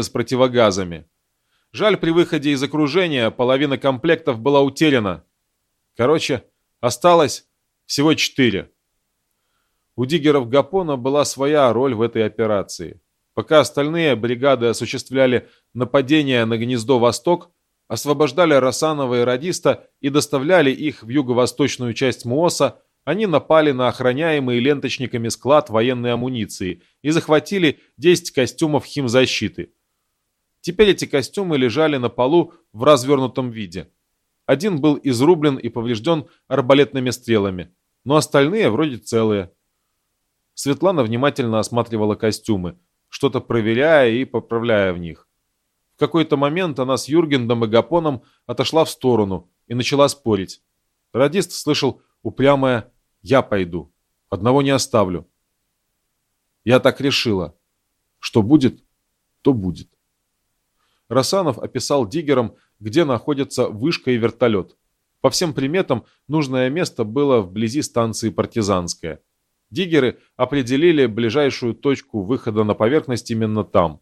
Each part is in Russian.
с противогазами. Жаль, при выходе из окружения половина комплектов была утеряна. Короче, осталось всего четыре. У диггеров Гапона была своя роль в этой операции. Пока остальные бригады осуществляли нападение на гнездо «Восток», освобождали Росанова и Радиста и доставляли их в юго-восточную часть МООСа, они напали на охраняемый ленточниками склад военной амуниции и захватили 10 костюмов химзащиты. Теперь эти костюмы лежали на полу в развернутом виде. Один был изрублен и поврежден арбалетными стрелами, но остальные вроде целые. Светлана внимательно осматривала костюмы, что-то проверяя и поправляя в них. В какой-то момент она с Юргендом и Гапоном отошла в сторону и начала спорить. Радист слышал упрямое «Я пойду, одного не оставлю». Я так решила. Что будет, то будет. Расанов описал диггерам, где находятся вышка и вертолет. По всем приметам, нужное место было вблизи станции «Партизанская». Диггеры определили ближайшую точку выхода на поверхность именно там.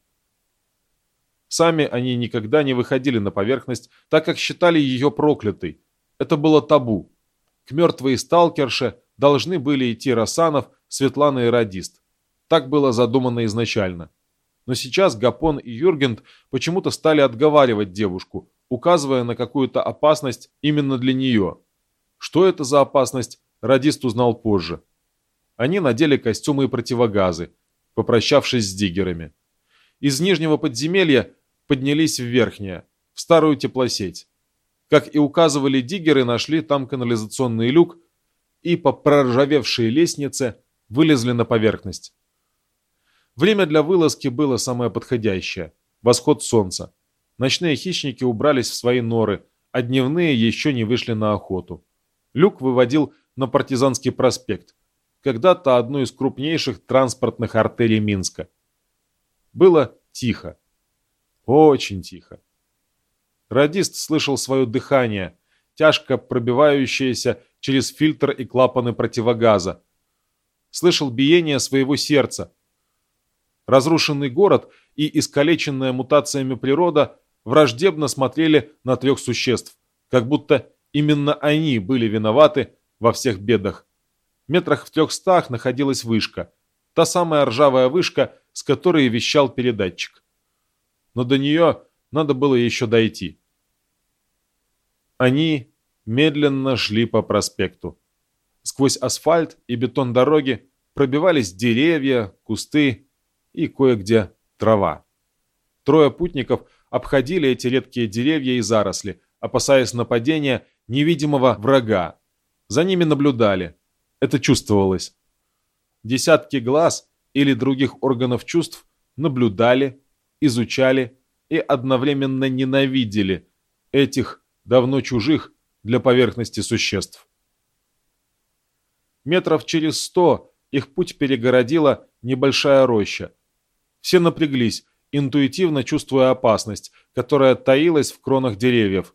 Сами они никогда не выходили на поверхность, так как считали ее проклятой. Это было табу. К мертвой сталкерше должны были идти Расанов, Светлана и Радист. Так было задумано изначально. Но сейчас Гапон и Юргент почему-то стали отговаривать девушку, указывая на какую-то опасность именно для нее. Что это за опасность, радист узнал позже. Они надели костюмы и противогазы, попрощавшись с диггерами. Из нижнего подземелья поднялись в верхнее, в старую теплосеть. Как и указывали диггеры, нашли там канализационный люк и по проржавевшей лестнице вылезли на поверхность. Время для вылазки было самое подходящее – восход солнца. Ночные хищники убрались в свои норы, а дневные еще не вышли на охоту. Люк выводил на Партизанский проспект, когда-то одну из крупнейших транспортных артерий Минска. Было тихо. Очень тихо. Радист слышал свое дыхание, тяжко пробивающееся через фильтр и клапаны противогаза. Слышал биение своего сердца, Разрушенный город и искалеченная мутациями природа враждебно смотрели на трех существ, как будто именно они были виноваты во всех бедах. Метрах в трехстах находилась вышка, та самая ржавая вышка, с которой вещал передатчик. Но до нее надо было еще дойти. Они медленно шли по проспекту. Сквозь асфальт и бетон дороги пробивались деревья, кусты и кое-где трава. Трое путников обходили эти редкие деревья и заросли, опасаясь нападения невидимого врага. За ними наблюдали. Это чувствовалось. Десятки глаз или других органов чувств наблюдали, изучали и одновременно ненавидели этих давно чужих для поверхности существ. Метров через сто их путь перегородила небольшая роща, все напряглись, интуитивно чувствуя опасность, которая таилась в кронах деревьев.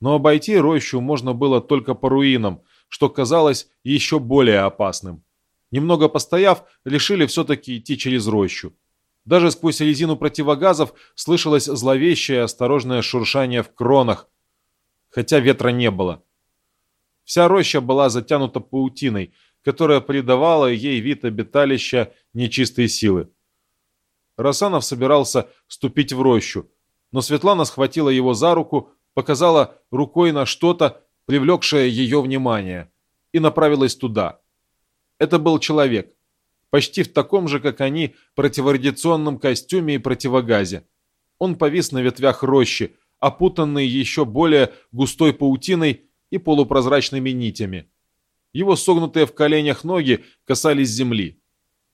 Но обойти рощу можно было только по руинам, что казалось еще более опасным. Немного постояв, решили все-таки идти через рощу. Даже сквозь резину противогазов слышалось зловещее осторожное шуршание в кронах, хотя ветра не было. Вся роща была затянута паутиной, которая придавала ей вид обиталища нечистой силы. Расанов собирался ступить в рощу, но Светлана схватила его за руку, показала рукой на что-то, привлекшее ее внимание, и направилась туда. Это был человек, почти в таком же, как они, противорадиационном костюме и противогазе. Он повис на ветвях рощи, опутанный еще более густой паутиной и полупрозрачными нитями. Его согнутые в коленях ноги касались земли.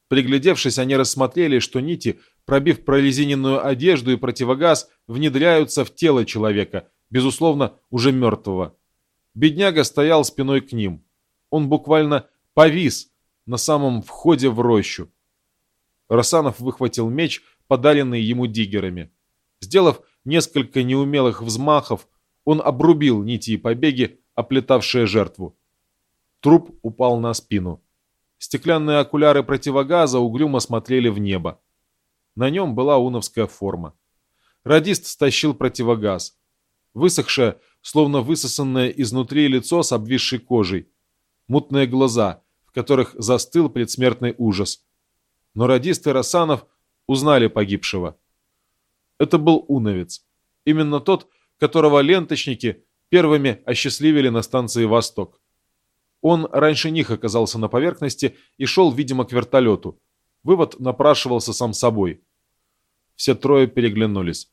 Приглядевшись, они рассмотрели, что нити, пробив прорезиненную одежду и противогаз, внедряются в тело человека, безусловно, уже мертвого. Бедняга стоял спиной к ним. Он буквально повис на самом входе в рощу. Росанов выхватил меч, подаренный ему диггерами. Сделав несколько неумелых взмахов, он обрубил нити и побеги, оплетавшие жертву. Труп упал на спину. Стеклянные окуляры противогаза угрюмо смотрели в небо. На нем была уновская форма. Радист стащил противогаз. Высохшее, словно высосанное изнутри лицо с обвисшей кожей. Мутные глаза, в которых застыл предсмертный ужас. Но радист и Рассанов узнали погибшего. Это был уновец. Именно тот, которого ленточники первыми осчастливили на станции «Восток». Он раньше них оказался на поверхности и шел, видимо, к вертолету. Вывод напрашивался сам собой. Все трое переглянулись.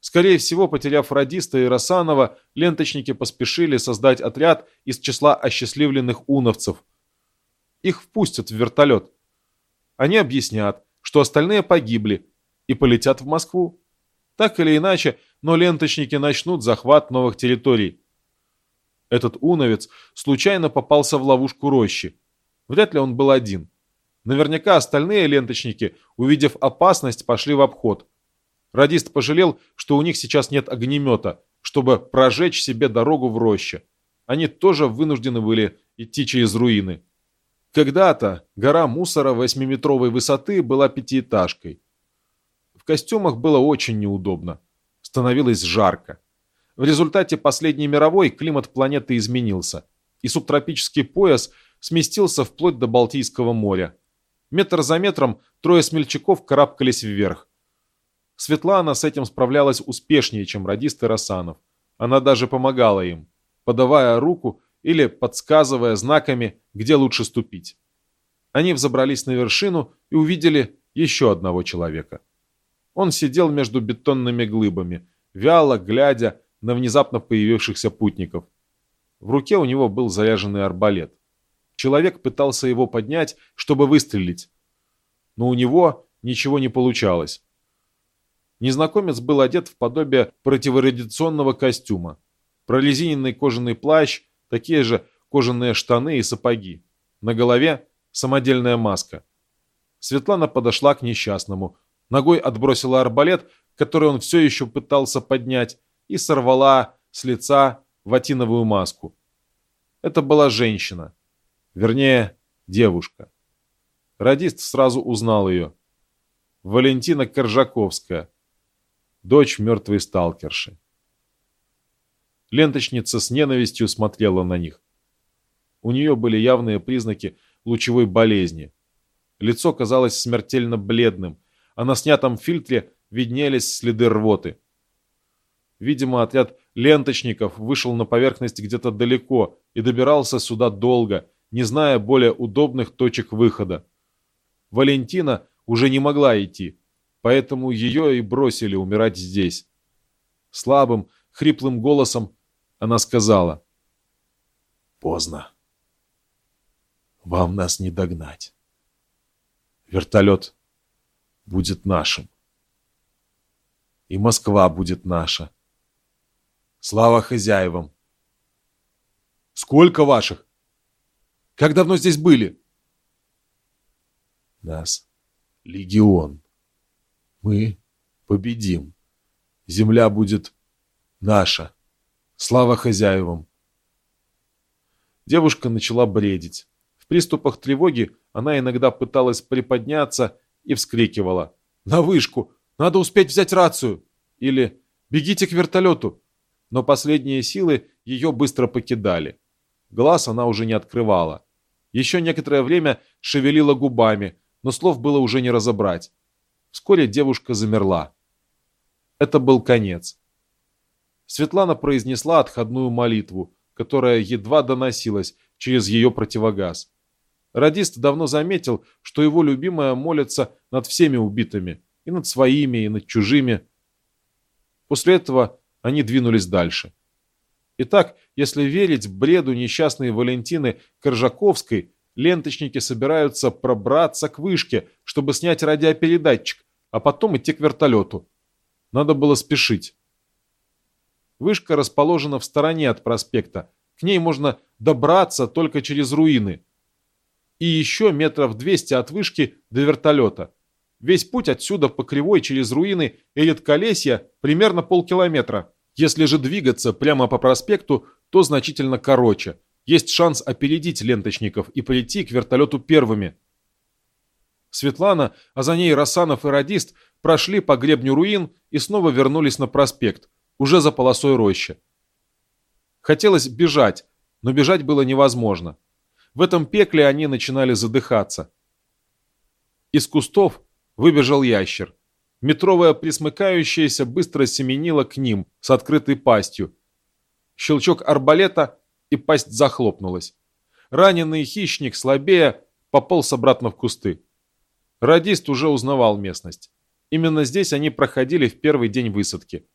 Скорее всего, потеряв радиста и Росанова, ленточники поспешили создать отряд из числа осчастливленных уновцев. Их впустят в вертолет. Они объяснят, что остальные погибли, и полетят в Москву. Так или иначе, но ленточники начнут захват новых территорий. Этот уновец случайно попался в ловушку рощи. Вряд ли он был один. Наверняка остальные ленточники, увидев опасность, пошли в обход. Радист пожалел, что у них сейчас нет огнемета, чтобы прожечь себе дорогу в роще. Они тоже вынуждены были идти через руины. Когда-то гора мусора восьмиметровой высоты была пятиэтажкой. В костюмах было очень неудобно. Становилось жарко. В результате последней мировой климат планеты изменился, и субтропический пояс сместился вплоть до Балтийского моря. Метр за метром трое смельчаков карабкались вверх. Светлана с этим справлялась успешнее, чем радист и Рассанов. Она даже помогала им, подавая руку или подсказывая знаками, где лучше ступить. Они взобрались на вершину и увидели еще одного человека. Он сидел между бетонными глыбами, вяло глядя на внезапно появившихся путников. В руке у него был заряженный арбалет. Человек пытался его поднять, чтобы выстрелить. Но у него ничего не получалось. Незнакомец был одет в подобие противорадиационного костюма. Прорезиненный кожаный плащ, такие же кожаные штаны и сапоги. На голове самодельная маска. Светлана подошла к несчастному. Ногой отбросила арбалет, который он все еще пытался поднять, и сорвала с лица ватиновую маску. Это была женщина. Вернее, девушка. Радист сразу узнал ее. Валентина Коржаковская, дочь мертвой сталкерши. Ленточница с ненавистью смотрела на них. У нее были явные признаки лучевой болезни. Лицо казалось смертельно бледным, а на снятом фильтре виднелись следы рвоты. Видимо, отряд ленточников вышел на поверхность где-то далеко и добирался сюда долго, не зная более удобных точек выхода. Валентина уже не могла идти, поэтому ее и бросили умирать здесь. Слабым, хриплым голосом она сказала. «Поздно. Вам нас не догнать. Вертолет будет нашим. И Москва будет наша. Слава хозяевам. Сколько ваших? Как давно здесь были? Нас легион. Мы победим. Земля будет наша. Слава хозяевам. Девушка начала бредить. В приступах тревоги она иногда пыталась приподняться и вскрикивала. «На вышку! Надо успеть взять рацию!» Или «Бегите к вертолету! но последние силы ее быстро покидали. Глаз она уже не открывала. Еще некоторое время шевелила губами, но слов было уже не разобрать. Вскоре девушка замерла. Это был конец. Светлана произнесла отходную молитву, которая едва доносилась через ее противогаз. Радист давно заметил, что его любимая молится над всеми убитыми, и над своими, и над чужими. После этого они двинулись дальше. Итак, если верить бреду несчастной Валентины Коржаковской, ленточники собираются пробраться к вышке, чтобы снять радиопередатчик, а потом идти к вертолету. Надо было спешить. Вышка расположена в стороне от проспекта. К ней можно добраться только через руины. И еще метров 200 от вышки до вертолета. Весь путь отсюда по кривой через руины и редколесья примерно полкилометра. Если же двигаться прямо по проспекту, то значительно короче. Есть шанс опередить ленточников и прийти к вертолету первыми. Светлана, а за ней Рассанов и радист прошли по гребню руин и снова вернулись на проспект, уже за полосой рощи. Хотелось бежать, но бежать было невозможно. В этом пекле они начинали задыхаться. Из кустов выбежал ящер. Метровая присмыкающаяся быстро семенила к ним с открытой пастью. Щелчок арбалета, и пасть захлопнулась. Раненый хищник, слабее, пополз обратно в кусты. Радист уже узнавал местность. Именно здесь они проходили в первый день высадки.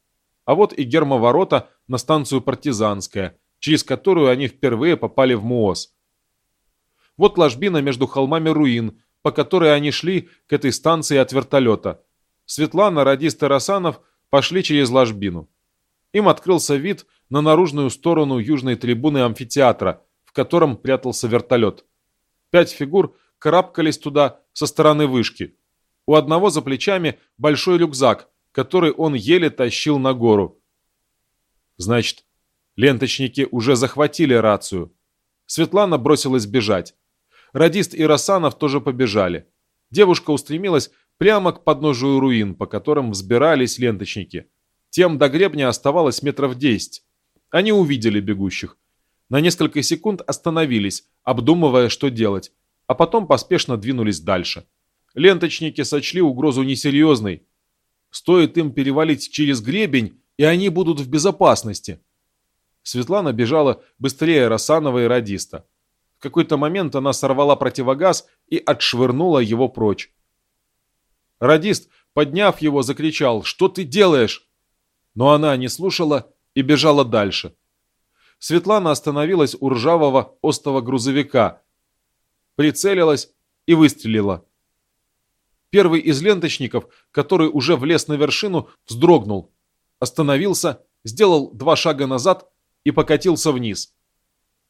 А вот и гермоворота на станцию Партизанская, через которую они впервые попали в МУОЗ. Вот ложбина между холмами руин, по которой они шли к этой станции от вертолета. Светлана, радист и пошли через ложбину. Им открылся вид на наружную сторону южной трибуны амфитеатра, в котором прятался вертолет. Пять фигур карабкались туда со стороны вышки. У одного за плечами большой рюкзак, который он еле тащил на гору. Значит, ленточники уже захватили рацию. Светлана бросилась бежать. Радист и Росанов тоже побежали. Девушка устремилась прямо к подножию руин, по которым взбирались ленточники. Тем до гребня оставалось метров десять. Они увидели бегущих. На несколько секунд остановились, обдумывая, что делать, а потом поспешно двинулись дальше. Ленточники сочли угрозу несерьезной. Стоит им перевалить через гребень, и они будут в безопасности. Светлана бежала быстрее Росанова и Радиста. В какой-то момент она сорвала противогаз и отшвырнула его прочь. Радист, подняв его, закричал «Что ты делаешь?» Но она не слушала и бежала дальше. Светлана остановилась у ржавого остого грузовика, прицелилась и выстрелила. Первый из ленточников, который уже влез на вершину, вздрогнул, остановился, сделал два шага назад и покатился вниз.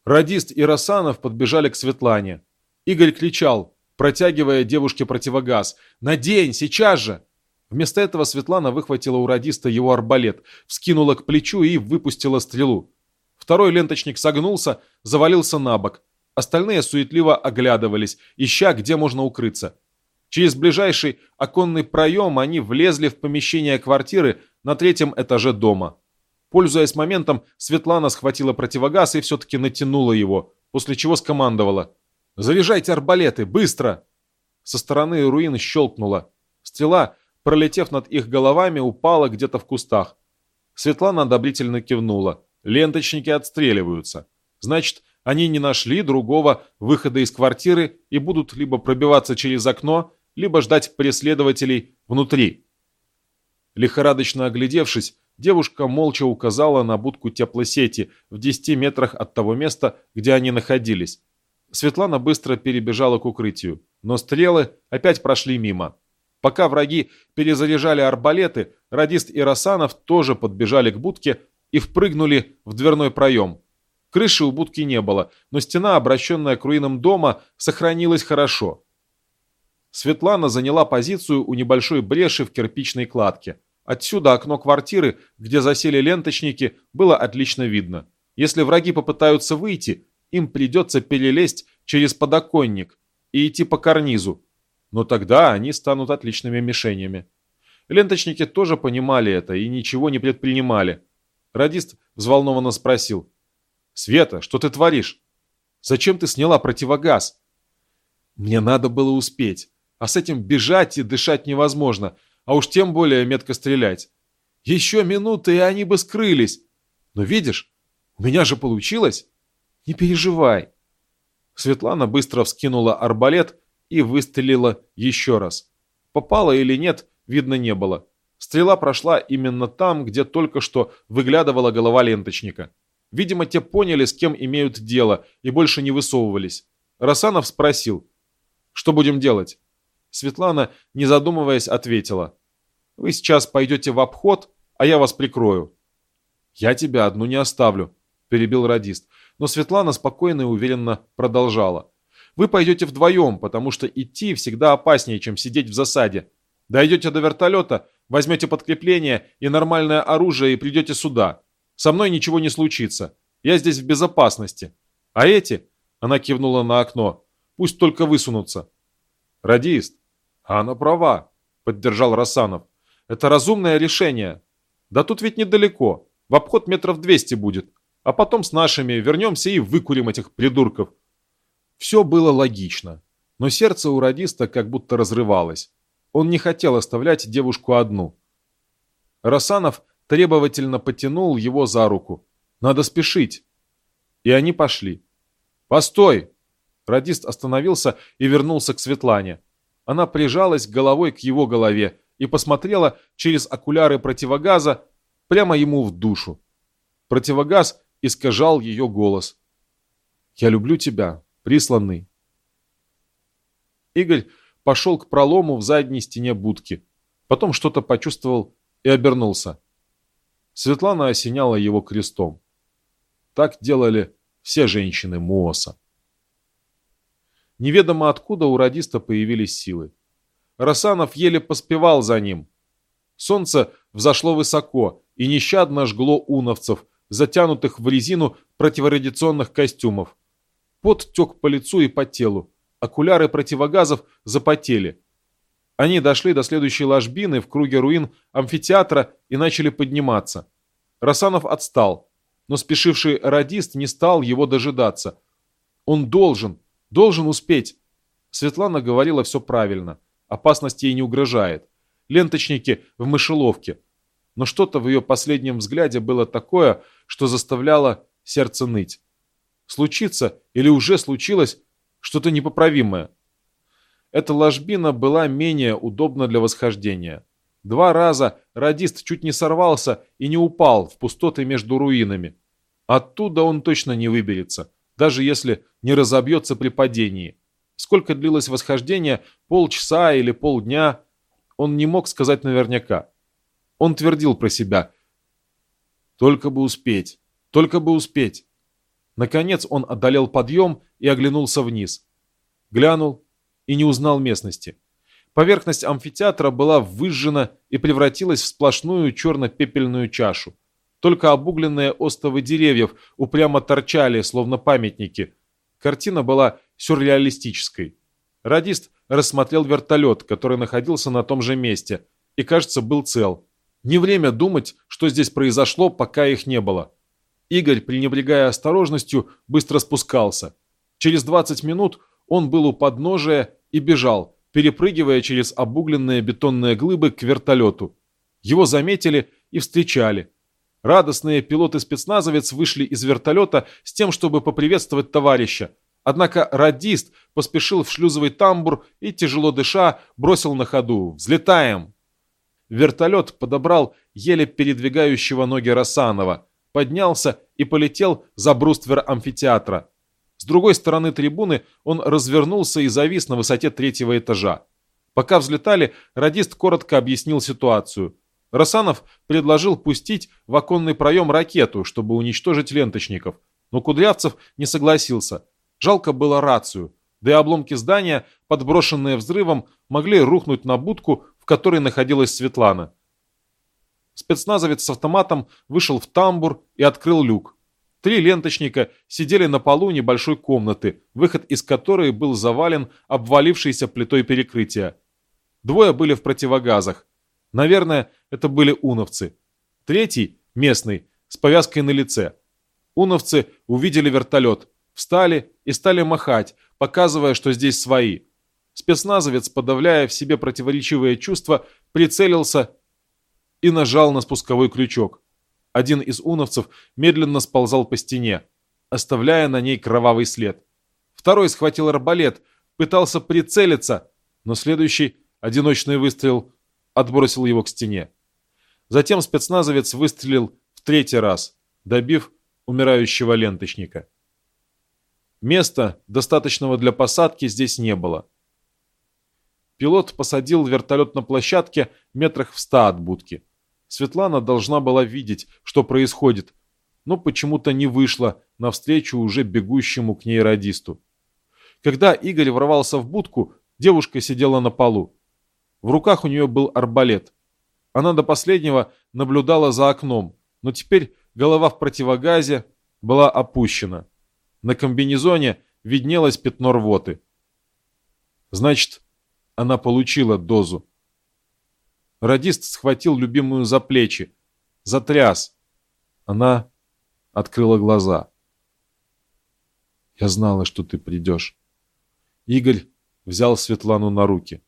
Радист и Росанов подбежали к Светлане. Игорь кричал, протягивая девушке противогаз. «Надень, сейчас же!» Вместо этого Светлана выхватила у радиста его арбалет, вскинула к плечу и выпустила стрелу. Второй ленточник согнулся, завалился на бок. Остальные суетливо оглядывались, ища, где можно укрыться. Через ближайший оконный проем они влезли в помещение квартиры на третьем этаже дома. Пользуясь моментом, Светлана схватила противогаз и все-таки натянула его, после чего скомандовала. «Заряжайте арбалеты, быстро!» Со стороны руин щелкнула. Стрела, пролетев над их головами, упала где-то в кустах. Светлана одобрительно кивнула. Ленточники отстреливаются. Значит, они не нашли другого выхода из квартиры и будут либо пробиваться через окно, либо ждать преследователей внутри. Лихорадочно оглядевшись, девушка молча указала на будку теплосети в 10 метрах от того места, где они находились. Светлана быстро перебежала к укрытию, но стрелы опять прошли мимо. Пока враги перезаряжали арбалеты, радист и Росанов тоже подбежали к будке и впрыгнули в дверной проем. Крыши у будки не было, но стена, обращенная к руинам дома, сохранилась хорошо. Светлана заняла позицию у небольшой бреши в кирпичной кладке. Отсюда окно квартиры, где засели ленточники, было отлично видно. Если враги попытаются выйти, им придется перелезть через подоконник и идти по карнизу. Но тогда они станут отличными мишенями. Ленточники тоже понимали это и ничего не предпринимали. Радист взволнованно спросил. «Света, что ты творишь? Зачем ты сняла противогаз?» «Мне надо было успеть, а с этим бежать и дышать невозможно, а уж тем более метко стрелять. Еще минуты, и они бы скрылись. Но видишь, у меня же получилось. Не переживай». Светлана быстро вскинула арбалет и выстрелила еще раз. Попала или нет, видно не было. Стрела прошла именно там, где только что выглядывала голова ленточника. Видимо, те поняли, с кем имеют дело, и больше не высовывались. Расанов спросил, что будем делать? Светлана, не задумываясь, ответила. Вы сейчас пойдете в обход, а я вас прикрою. Я тебя одну не оставлю, перебил радист. Но Светлана спокойно и уверенно продолжала. Вы пойдете вдвоем, потому что идти всегда опаснее, чем сидеть в засаде. Дойдете до вертолета, возьмете подкрепление и нормальное оружие и придете сюда. Со мной ничего не случится. Я здесь в безопасности. А эти, она кивнула на окно, пусть только высунутся. Радист, А она права, поддержал Рассанов. Это разумное решение. Да тут ведь недалеко. В обход метров двести будет. А потом с нашими вернемся и выкурим этих придурков. Все было логично. Но сердце у радиста как будто разрывалось. Он не хотел оставлять девушку одну. Рассанов требовательно потянул его за руку. «Надо спешить!» И они пошли. «Постой!» Радист остановился и вернулся к Светлане. Она прижалась головой к его голове и посмотрела через окуляры противогаза прямо ему в душу. Противогаз искажал ее голос. «Я люблю тебя, присланный». Игорь пошел к пролому в задней стене будки. Потом что-то почувствовал и обернулся. Светлана осеняла его крестом. Так делали все женщины Мооса. Неведомо откуда у радиста появились силы. Расанов еле поспевал за ним. Солнце взошло высоко и нещадно жгло уновцев, затянутых в резину противорадиационных костюмов. Пот тек по лицу и по телу. Окуляры противогазов запотели. Они дошли до следующей ложбины в круге руин амфитеатра и начали подниматься. Расанов отстал, но спешивший радист не стал его дожидаться. Он должен, должен успеть. Светлана говорила все правильно. Опасность ей не угрожает. Ленточники в мышеловке. Но что-то в ее последнем взгляде было такое, что заставляло сердце ныть. Случится или уже случилось что-то непоправимое. Эта ложбина была менее удобна для восхождения. Два раза радист чуть не сорвался и не упал в пустоты между руинами. Оттуда он точно не выберется, даже если не разобьется при падении. Сколько длилось восхождение, полчаса или полдня, он не мог сказать наверняка. Он твердил про себя. Только бы успеть, только бы успеть. Наконец он одолел подъем и оглянулся вниз. Глянул и не узнал местности. Поверхность амфитеатра была выжжена и превратилась в сплошную черно-пепельную чашу. Только обугленные остовы деревьев упрямо торчали, словно памятники. Картина была сюрреалистической. Радист рассмотрел вертолет, который находился на том же месте, и, кажется, был цел. Не время думать, что здесь произошло, пока их не было. Игорь, пренебрегая осторожностью, быстро спускался. Через 20 минут он был у подножия и бежал, перепрыгивая через обугленные бетонные глыбы к вертолету. Его заметили и встречали. Радостные пилоты-спецназовец вышли из вертолета с тем, чтобы поприветствовать товарища. Однако радист поспешил в шлюзовый тамбур и, тяжело дыша, бросил на ходу «Взлетаем!». Вертолет подобрал еле передвигающего ноги Рассанова, поднялся и полетел за бруствер амфитеатра. С другой стороны трибуны он развернулся и завис на высоте третьего этажа. Пока взлетали, радист коротко объяснил ситуацию. Расанов предложил пустить в оконный проем ракету, чтобы уничтожить ленточников, но Кудрявцев не согласился. Жалко было рацию, да и обломки здания, подброшенные взрывом, могли рухнуть на будку, которой находилась Светлана. Спецназовец с автоматом вышел в тамбур и открыл люк. Три ленточника сидели на полу небольшой комнаты, выход из которой был завален обвалившейся плитой перекрытия. Двое были в противогазах. Наверное, это были уновцы. Третий, местный, с повязкой на лице. Уновцы увидели вертолет, встали и стали махать, показывая, что здесь свои. Спецназовец, подавляя в себе противоречивые чувства, прицелился и нажал на спусковой крючок. Один из уновцев медленно сползал по стене, оставляя на ней кровавый след. Второй схватил арбалет, пытался прицелиться, но следующий, одиночный выстрел, отбросил его к стене. Затем спецназовец выстрелил в третий раз, добив умирающего ленточника. Места, достаточного для посадки, здесь не было. Пилот посадил вертолет на площадке метрах в ста от будки. Светлана должна была видеть, что происходит, но почему-то не вышла навстречу уже бегущему к ней радисту. Когда Игорь ворвался в будку, девушка сидела на полу. В руках у нее был арбалет. Она до последнего наблюдала за окном, но теперь голова в противогазе была опущена. На комбинезоне виднелось пятно рвоты. Значит, Она получила дозу. Радист схватил любимую за плечи, затряс. Она открыла глаза. «Я знала, что ты придешь». Игорь взял Светлану на руки.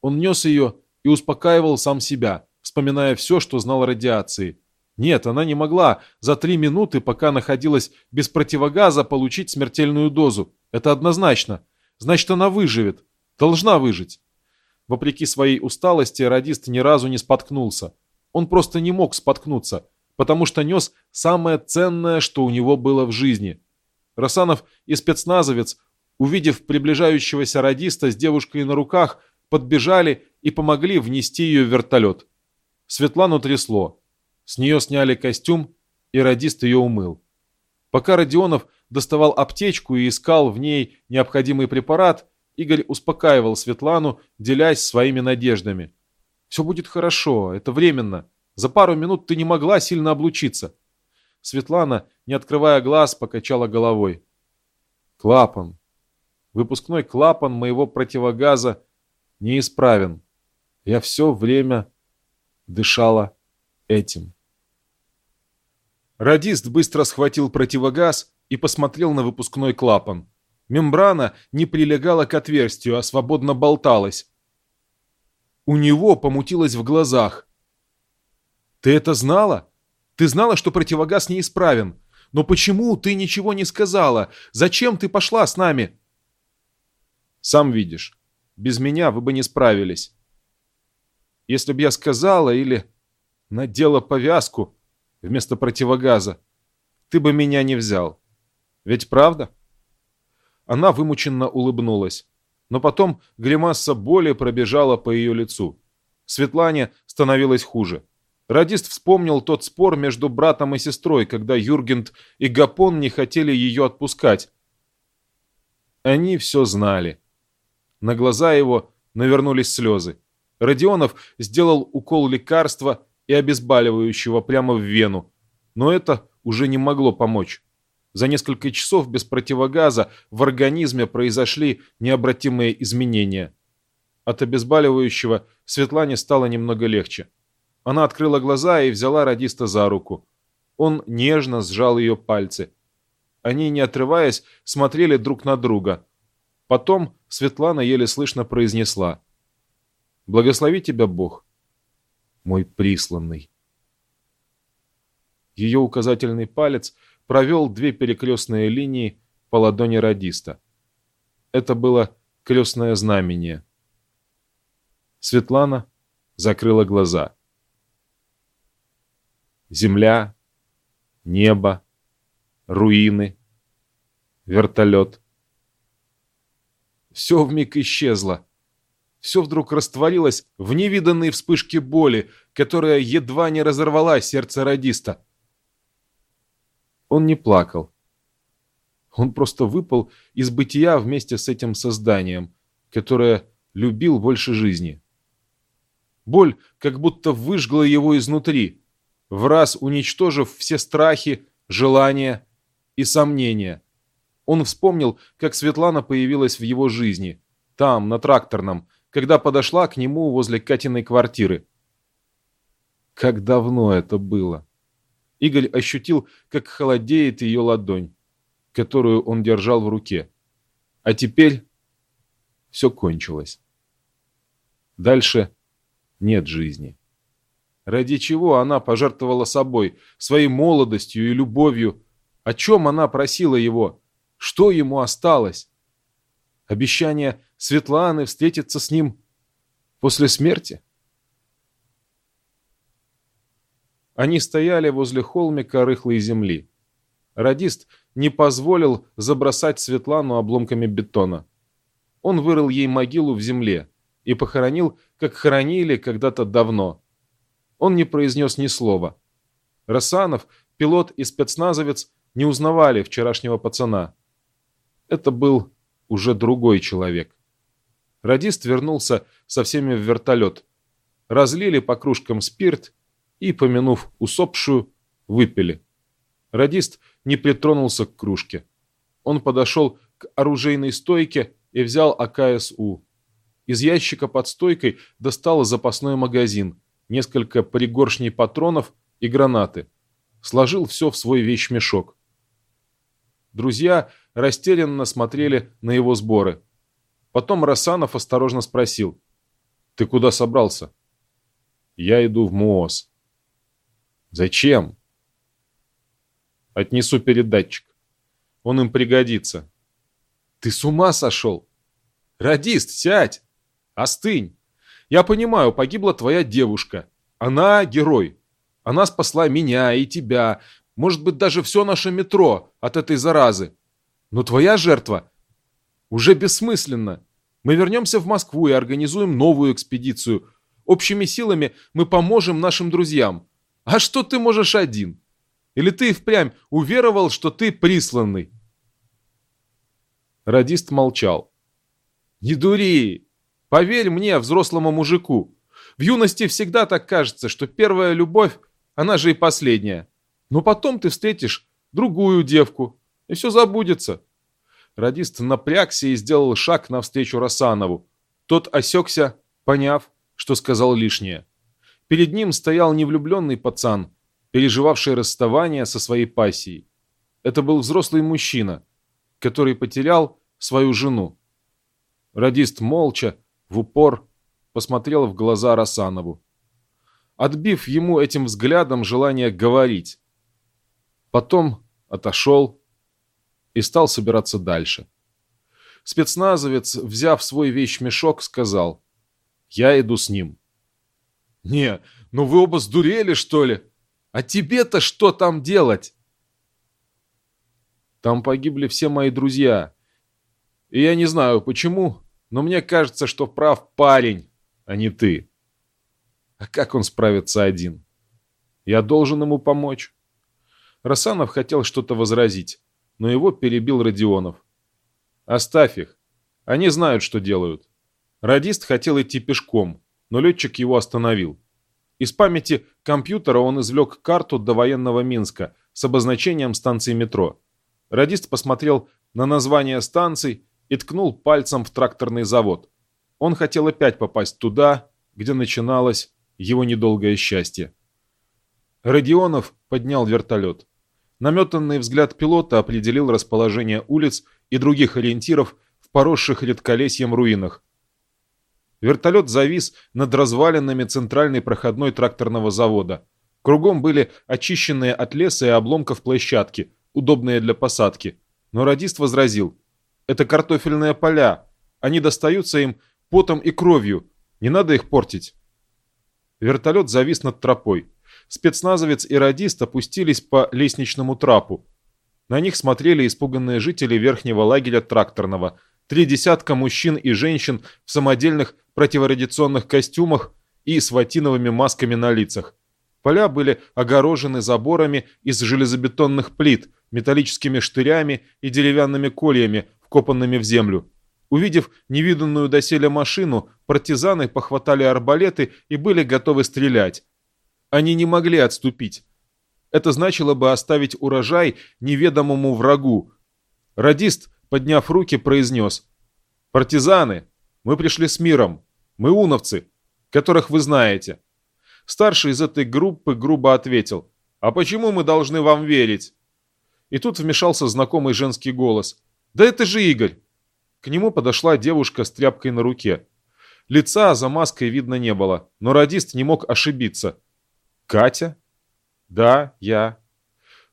Он нес ее и успокаивал сам себя, вспоминая все, что знал о радиации. Нет, она не могла за три минуты, пока находилась без противогаза, получить смертельную дозу. Это однозначно. Значит, она выживет. Должна выжить. Вопреки своей усталости, радист ни разу не споткнулся. Он просто не мог споткнуться, потому что нес самое ценное, что у него было в жизни. Расанов и спецназовец, увидев приближающегося радиста с девушкой на руках, подбежали и помогли внести ее в вертолет. Светлану трясло. С нее сняли костюм, и радист ее умыл. Пока Родионов доставал аптечку и искал в ней необходимый препарат, Игорь успокаивал Светлану, делясь своими надеждами. «Все будет хорошо, это временно. За пару минут ты не могла сильно облучиться». Светлана, не открывая глаз, покачала головой. «Клапан. Выпускной клапан моего противогаза неисправен. Я все время дышала этим». Радист быстро схватил противогаз и посмотрел на выпускной клапан. Мембрана не прилегала к отверстию, а свободно болталась. У него помутилось в глазах. «Ты это знала? Ты знала, что противогаз неисправен? Но почему ты ничего не сказала? Зачем ты пошла с нами?» «Сам видишь, без меня вы бы не справились. Если бы я сказала или надела повязку вместо противогаза, ты бы меня не взял. Ведь правда?» Она вымученно улыбнулась. Но потом гримаса боли пробежала по ее лицу. Светлане становилось хуже. Радист вспомнил тот спор между братом и сестрой, когда Юргент и Гапон не хотели ее отпускать. Они все знали. На глаза его навернулись слезы. Родионов сделал укол лекарства и обезболивающего прямо в вену, но это уже не могло помочь. За несколько часов без противогаза в организме произошли необратимые изменения. От обезболивающего Светлане стало немного легче. Она открыла глаза и взяла радиста за руку. Он нежно сжал ее пальцы. Они, не отрываясь, смотрели друг на друга. Потом Светлана еле слышно произнесла. «Благослови тебя Бог, мой присланный». Ее указательный палец – провел две перекрестные линии по ладони радиста. Это было крестное знамение. Светлана закрыла глаза. Земля, небо, руины, вертолет. Все вмиг исчезло. Все вдруг растворилось в невиданной вспышке боли, которая едва не разорвала сердце радиста. Он не плакал. Он просто выпал из бытия вместе с этим созданием, которое любил больше жизни. Боль как будто выжгла его изнутри, в раз уничтожив все страхи, желания и сомнения. Он вспомнил, как Светлана появилась в его жизни, там, на тракторном, когда подошла к нему возле Катиной квартиры. Как давно это было? Игорь ощутил, как холодеет ее ладонь, которую он держал в руке. А теперь все кончилось. Дальше нет жизни. Ради чего она пожертвовала собой, своей молодостью и любовью? О чем она просила его? Что ему осталось? Обещание Светланы встретиться с ним после смерти? Они стояли возле холмика рыхлой земли. Радист не позволил забросать Светлану обломками бетона. Он вырыл ей могилу в земле и похоронил, как хоронили когда-то давно. Он не произнес ни слова. Рассанов, пилот и спецназовец не узнавали вчерашнего пацана. Это был уже другой человек. Радист вернулся со всеми в вертолет. Разлили по кружкам спирт и, помянув усопшую, выпили. Радист не притронулся к кружке. Он подошел к оружейной стойке и взял АКСУ. Из ящика под стойкой достал запасной магазин, несколько пригоршней патронов и гранаты. Сложил все в свой вещмешок. Друзья растерянно смотрели на его сборы. Потом Рассанов осторожно спросил. «Ты куда собрался?» «Я иду в МУОЗ». «Зачем?» «Отнесу передатчик. Он им пригодится». «Ты с ума сошел?» «Радист, сядь! Остынь! Я понимаю, погибла твоя девушка. Она герой. Она спасла меня и тебя, может быть, даже все наше метро от этой заразы. Но твоя жертва уже бессмысленна. Мы вернемся в Москву и организуем новую экспедицию. Общими силами мы поможем нашим друзьям. А что ты можешь один? Или ты впрямь уверовал, что ты присланный?» Радист молчал. «Не дури! Поверь мне, взрослому мужику. В юности всегда так кажется, что первая любовь, она же и последняя. Но потом ты встретишь другую девку, и все забудется. Радист напрягся и сделал шаг навстречу Рассанову. Тот осекся, поняв, что сказал лишнее. Перед ним стоял невлюбленный пацан, переживавший расставание со своей пассией. Это был взрослый мужчина, который потерял свою жену. Радист молча, в упор, посмотрел в глаза Рассанову. Отбив ему этим взглядом желание говорить, Потом отошел и стал собираться дальше. Спецназовец, взяв свой вещмешок, сказал, «Я иду с ним». «Не, ну вы оба сдурели, что ли? А тебе-то что там делать?» «Там погибли все мои друзья. И я не знаю почему, но мне кажется, что прав парень, а не ты. А как он справится один? Я должен ему помочь». Расанов хотел что-то возразить, но его перебил Родионов. «Оставь их. Они знают, что делают». Радист хотел идти пешком, но летчик его остановил. Из памяти компьютера он извлек карту до военного Минска с обозначением станции метро. Радист посмотрел на название станций и ткнул пальцем в тракторный завод. Он хотел опять попасть туда, где начиналось его недолгое счастье. Родионов поднял вертолет. Наметанный взгляд пилота определил расположение улиц и других ориентиров в поросших редколесьем руинах. Вертолет завис над развалинами центральной проходной тракторного завода. Кругом были очищенные от леса и обломков площадки, удобные для посадки. Но радист возразил. «Это картофельные поля. Они достаются им потом и кровью. Не надо их портить». Вертолет завис над тропой. Спецназовец и радист опустились по лестничному трапу. На них смотрели испуганные жители верхнего лагеря тракторного. Три десятка мужчин и женщин в самодельных противорадиационных костюмах и с ватиновыми масками на лицах. Поля были огорожены заборами из железобетонных плит, металлическими штырями и деревянными кольями, вкопанными в землю. Увидев невиданную доселе машину, партизаны похватали арбалеты и были готовы стрелять. Они не могли отступить. Это значило бы оставить урожай неведомому врагу. Радист, подняв руки, произнес. «Партизаны, мы пришли с миром. Мы уновцы, которых вы знаете». Старший из этой группы грубо ответил. «А почему мы должны вам верить?» И тут вмешался знакомый женский голос. «Да это же Игорь!» К нему подошла девушка с тряпкой на руке. Лица за маской видно не было, но радист не мог ошибиться. Катя? Да, я.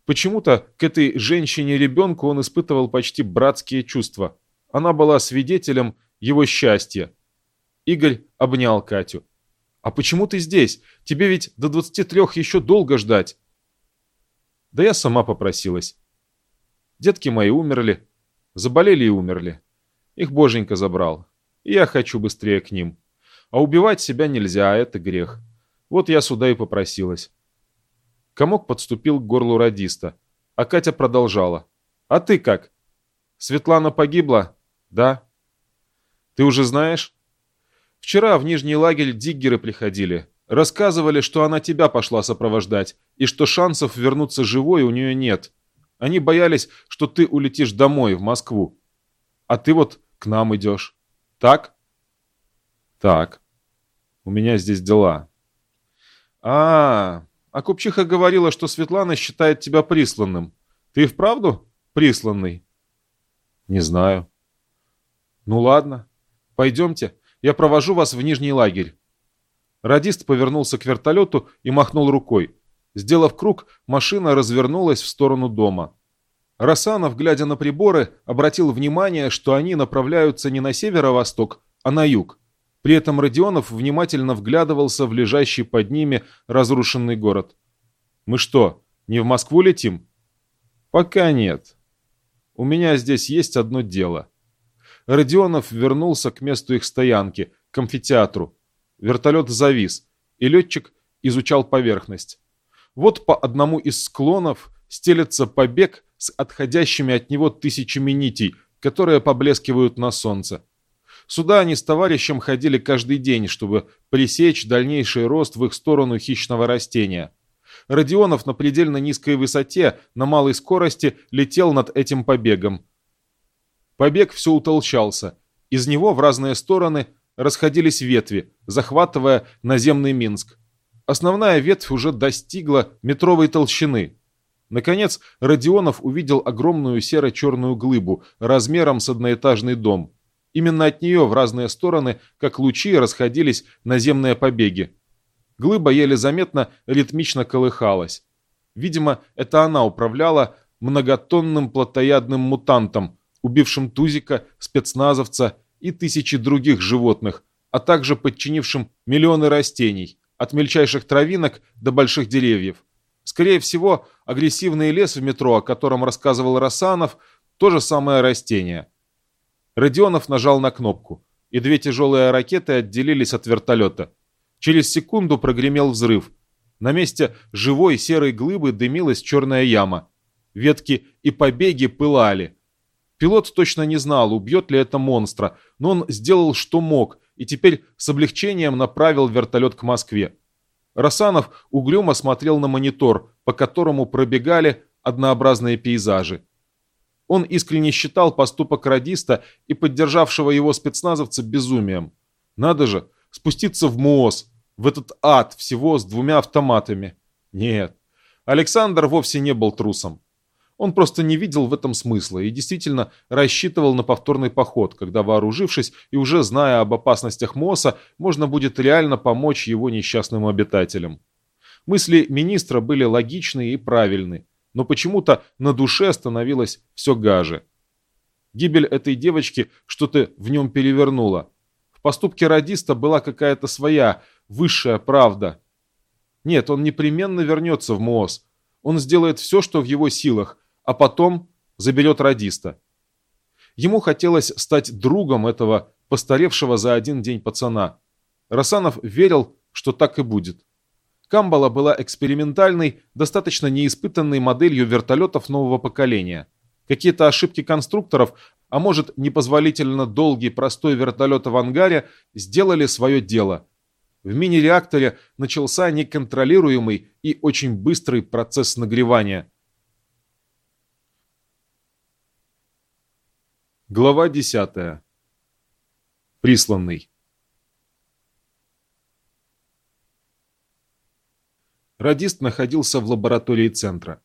Почему-то к этой женщине-ребенку он испытывал почти братские чувства. Она была свидетелем его счастья. Игорь обнял Катю. «А почему ты здесь? Тебе ведь до 23 еще долго ждать». Да я сама попросилась. Детки мои умерли. Заболели и умерли. Их боженька забрал. И я хочу быстрее к ним. А убивать себя нельзя, а это грех. Вот я сюда и попросилась. Комок подступил к горлу радиста, а Катя продолжала. «А ты как? Светлана погибла?» «Да». «Ты уже знаешь?» «Вчера в Нижний лагерь диггеры приходили. Рассказывали, что она тебя пошла сопровождать, и что шансов вернуться живой у нее нет. Они боялись, что ты улетишь домой, в Москву. А ты вот к нам идешь. Так?» Так, у меня здесь дела. А, а Купчиха говорила, что Светлана считает тебя присланным. Ты вправду присланный? Не знаю. Ну ладно, пойдемте, я провожу вас в Нижний лагерь. Радист повернулся к вертолету и махнул рукой. Сделав круг, машина развернулась в сторону дома. Расанов, глядя на приборы, обратил внимание, что они направляются не на северо-восток, а на юг. При этом Родионов внимательно вглядывался в лежащий под ними разрушенный город. «Мы что, не в Москву летим?» «Пока нет. У меня здесь есть одно дело». Родионов вернулся к месту их стоянки, к амфитеатру. Вертолет завис, и летчик изучал поверхность. Вот по одному из склонов стелется побег с отходящими от него тысячами нитей, которые поблескивают на солнце. Сюда они с товарищем ходили каждый день, чтобы пресечь дальнейший рост в их сторону хищного растения. Родионов на предельно низкой высоте, на малой скорости, летел над этим побегом. Побег все утолщался. Из него в разные стороны расходились ветви, захватывая наземный Минск. Основная ветвь уже достигла метровой толщины. Наконец, Родионов увидел огромную серо-черную глыбу размером с одноэтажный дом. Именно от нее в разные стороны, как лучи, расходились наземные побеги. Глыба еле заметно ритмично колыхалась. Видимо, это она управляла многотонным плотоядным мутантом, убившим Тузика, спецназовца и тысячи других животных, а также подчинившим миллионы растений, от мельчайших травинок до больших деревьев. Скорее всего, агрессивный лес в метро, о котором рассказывал Рассанов, то же самое растение. Родионов нажал на кнопку, и две тяжелые ракеты отделились от вертолета. Через секунду прогремел взрыв. На месте живой серой глыбы дымилась черная яма. Ветки и побеги пылали. Пилот точно не знал, убьет ли это монстра, но он сделал, что мог, и теперь с облегчением направил вертолет к Москве. Расанов угрюмо смотрел на монитор, по которому пробегали однообразные пейзажи. Он искренне считал поступок радиста и поддержавшего его спецназовца безумием. Надо же, спуститься в МООС, в этот ад всего с двумя автоматами. Нет, Александр вовсе не был трусом. Он просто не видел в этом смысла и действительно рассчитывал на повторный поход, когда, вооружившись и уже зная об опасностях МОСа, можно будет реально помочь его несчастным обитателям. Мысли министра были логичны и правильны, но почему-то на душе становилось все гаже. Гибель этой девочки что-то в нем перевернула. В поступке радиста была какая-то своя, высшая правда. Нет, он непременно вернется в МООС. Он сделает все, что в его силах, а потом заберет радиста. Ему хотелось стать другом этого постаревшего за один день пацана. Расанов верил, что так и будет. Камбала была экспериментальной, достаточно неиспытанной моделью вертолетов нового поколения. Какие-то ошибки конструкторов, а может непозволительно долгий простой вертолет в ангаре, сделали свое дело. В мини-реакторе начался неконтролируемый и очень быстрый процесс нагревания – Глава 10. Присланный. Радист находился в лаборатории центра.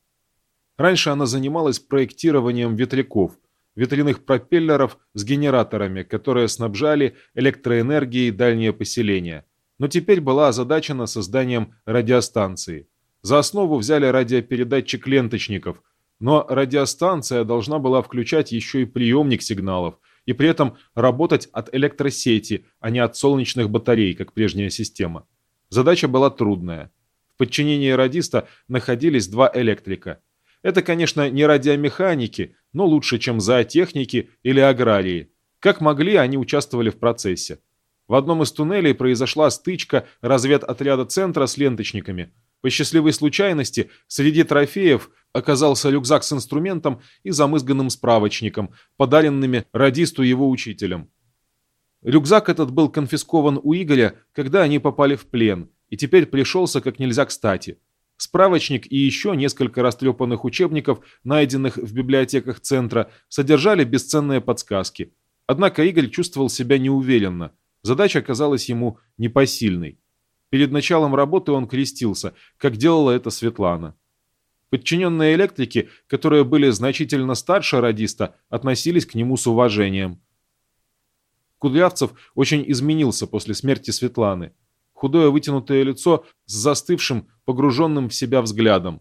Раньше она занималась проектированием ветряков, ветряных пропеллеров с генераторами, которые снабжали электроэнергией дальние поселения. Но теперь была озадачена созданием радиостанции. За основу взяли радиопередатчик ленточников – но радиостанция должна была включать еще и приемник сигналов, и при этом работать от электросети, а не от солнечных батарей, как прежняя система. Задача была трудная. В подчинении радиста находились два электрика. Это, конечно, не радиомеханики, но лучше, чем зоотехники или аграрии. Как могли, они участвовали в процессе. В одном из туннелей произошла стычка разведотряда центра с ленточниками. По счастливой случайности, среди трофеев оказался рюкзак с инструментом и замызганным справочником, подаренными радисту его учителем. Рюкзак этот был конфискован у Игоря, когда они попали в плен, и теперь пришелся как нельзя кстати. Справочник и еще несколько растрепанных учебников, найденных в библиотеках центра, содержали бесценные подсказки. Однако Игорь чувствовал себя неуверенно. Задача оказалась ему непосильной. Перед началом работы он крестился, как делала это Светлана. Подчиненные электрики, которые были значительно старше радиста, относились к нему с уважением. Кудрявцев очень изменился после смерти Светланы. Худое вытянутое лицо с застывшим, погруженным в себя взглядом.